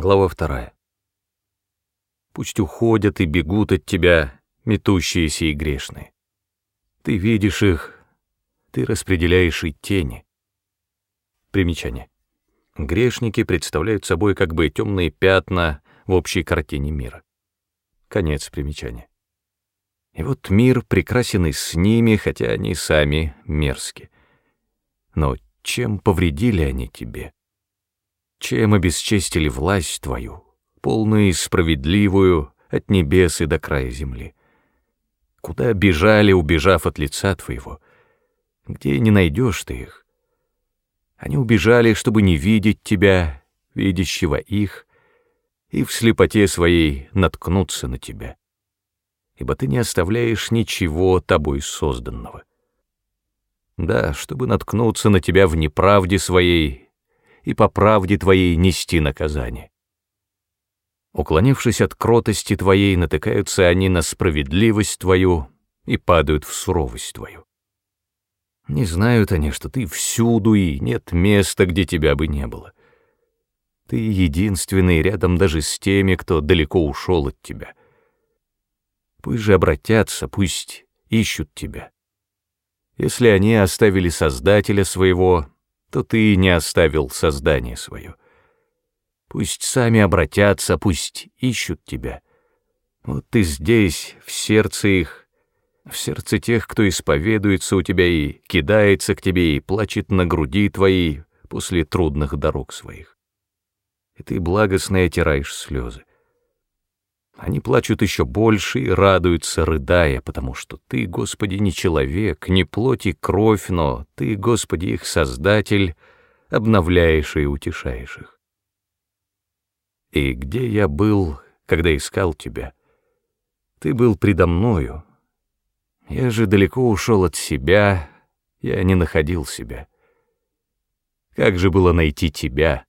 Глава вторая. Пусть уходят и бегут от тебя метущиеся и грешные. Ты видишь их, ты распределяешь и тени. Примечание. Грешники представляют собой как бы темные пятна в общей картине мира. Конец примечания. И вот мир прекрасен и с ними, хотя они сами мерзки. Но чем повредили они тебе? Чем обесчестили власть твою, полную и справедливую от небес и до края земли. Куда бежали, убежав от лица твоего? Где не найдешь ты их? Они убежали, чтобы не видеть тебя, видящего их, и в слепоте своей наткнуться на тебя. Ибо ты не оставляешь ничего тобой созданного. Да, чтобы наткнуться на тебя в неправде своей, и по правде Твоей нести наказание. Уклонившись от кротости Твоей, натыкаются они на справедливость Твою и падают в суровость Твою. Не знают они, что Ты всюду и нет места, где Тебя бы не было. Ты единственный рядом даже с теми, кто далеко ушел от Тебя. Пусть же обратятся, пусть ищут Тебя. Если они оставили Создателя своего, то ты не оставил создание свое. Пусть сами обратятся, пусть ищут тебя. Вот ты здесь, в сердце их, в сердце тех, кто исповедуется у тебя и кидается к тебе и плачет на груди твоей после трудных дорог своих. И ты благостно отираешь слезы. Они плачут еще больше и радуются, рыдая, потому что Ты, Господи, не человек, не плоть и кровь, но Ты, Господи, их Создатель, обновляешь и утешаешь их. И где я был, когда искал Тебя? Ты был предо мною. Я же далеко ушел от себя, я не находил себя. Как же было найти Тебя?